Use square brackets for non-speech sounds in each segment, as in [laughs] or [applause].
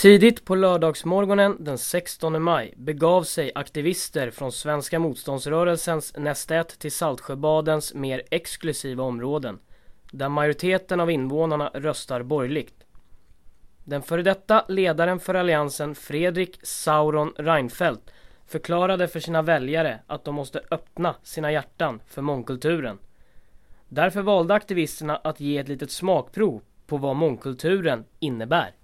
Tidigt på lördagsmorgonen den 16 maj begav sig aktivister från Svenska motståndsrörelsens nästät till Saltsjöbadens mer exklusiva områden, där majoriteten av invånarna röstar borgerligt. Den före detta ledaren för alliansen Fredrik Sauron Reinfeldt förklarade för sina väljare att de måste öppna sina hjärtan för mångkulturen. Därför valde aktivisterna att ge ett litet smakprov på vad mångkulturen innebär.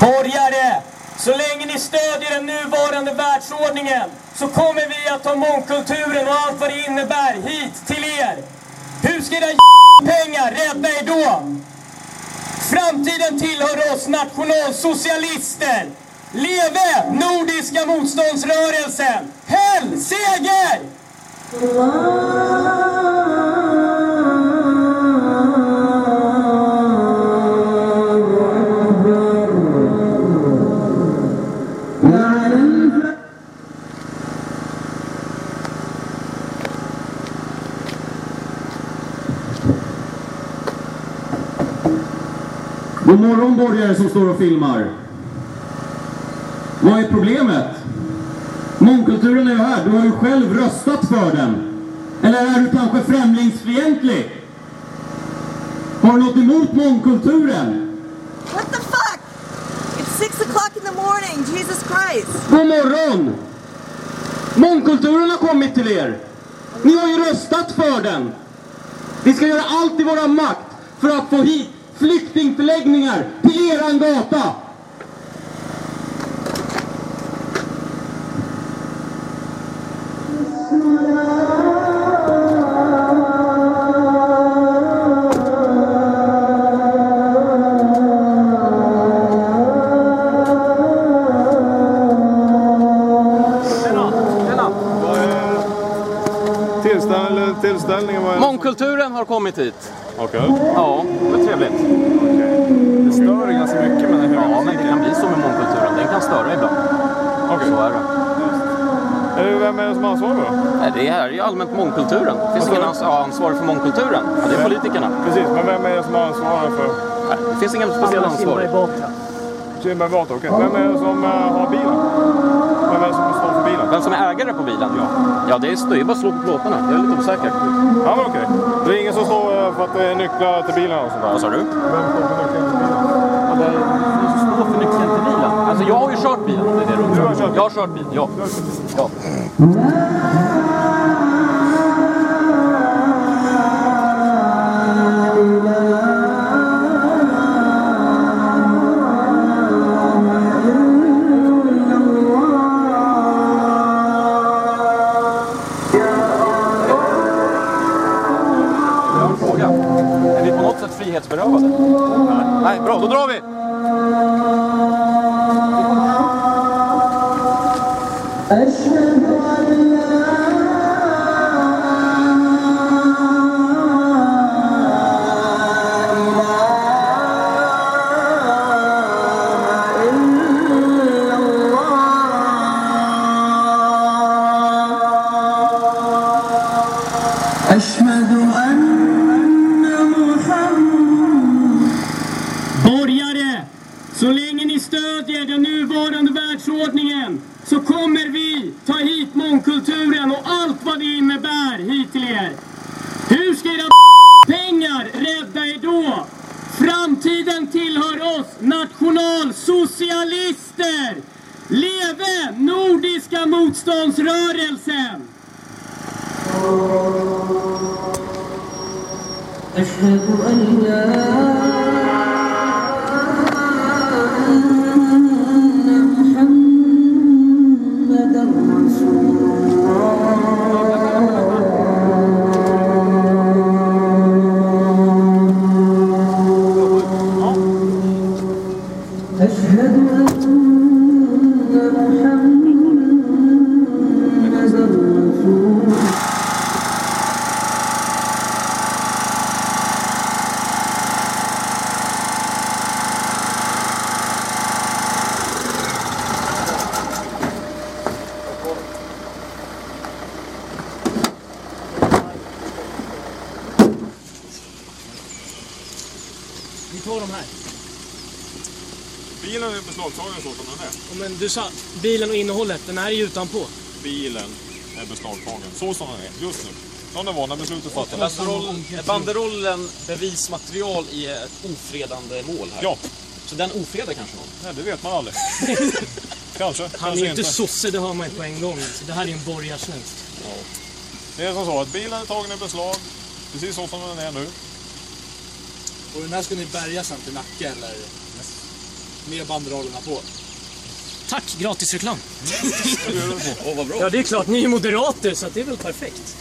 Borgare! Så länge ni stödjer den nuvarande världsordningen så kommer vi att ta mångkulturen och allt vad det innebär hit till er. Hur ska era [laughs] pengar rädda er då? Framtiden tillhör oss nationalsocialister. Leve Nordiska motståndsrörelsen! Hell seger! God morgon borgare som står och filmar. Vad är problemet? Mångkulturen är ju här. Du har ju själv röstat för den. Eller är du kanske främlingsfientlig? Har du något emot mångkulturen? What the fuck? It's six o'clock in the morning. Jesus Christ. God morgon! Mångkulturen har kommit till er. Ni har ju röstat för den. Vi ska göra allt i våra makt för att få hit flyktingförläggningar till eran gata. Tillställ, tillställningen var... Mångkulturen har kommit hit. Okej. Ja, det är trevligt. Det stör ganska mycket med den höga Ja, men det kan bli så med mångkulturen. Den kan störa ibland. Okej. Så är det. Är det- Vem är det som ansvarar då? Nej, Det här är ju allmänt mångkulturen. Det finns ingen ansvarig för mångkulturen. Ja, det är politikerna. Precis, men vem är det som ansvarar för... Nej, Det finns ingen speciell ansvarig. Kinberg Batra, okej. Vem är det som eh, har bilen? Vem är det som bilen? Vem som är ägare på bilen? Ja, ja det är det är bara att slå på plåtarna. Jag är lite osäker. Ja, men okej. Det är ingen som står eh, för att det är nycklar till bilen och sånt där? Vad sa du? Vem står för nyckeln till bilen? Ja, det är ni som står för nyckeln till bilen. Alltså jag har ju kört bilen det är det du har kört Jag har kört bil, ja. ja. Bra, då drar vi! Borgare! Så länge ni stödjer den nuvarande världsordningen så kommer vi ta hit mångkulturen och allt vad det innebär hit till er. Hur ska era [laughs] pengar rädda er då? Framtiden tillhör oss nationalsocialister! Leve Nordiska motståndsrörelsen! أشهد أن لا أشهد أن محمد رسول الله. tar de här. Bilen är beslagtagen så som den är. Ja, Men du sa bilen och innehållet, den här är ju utanpå. Bilen är beslagtagen så som den är just nu. Som det var när beslutet fattades. Banderoll, är banderollen bevismaterial i ett ofredande mål här? Ja, Så den ofredar kanske någon? nej, det vet man aldrig. [laughs] kanske, Han kanske är inte inte. sosse, det hör man ju på en gång. Så det här är en borgarsvensk. Det är som så att bilen är tagen i beslag, precis så som den är nu. Och den här ska ni bärga sen till Nacka eller? Med banderollerna på. Tack. Åh, vad bra. Ja, det är klart. Ni är moderater, så det är väl perfekt.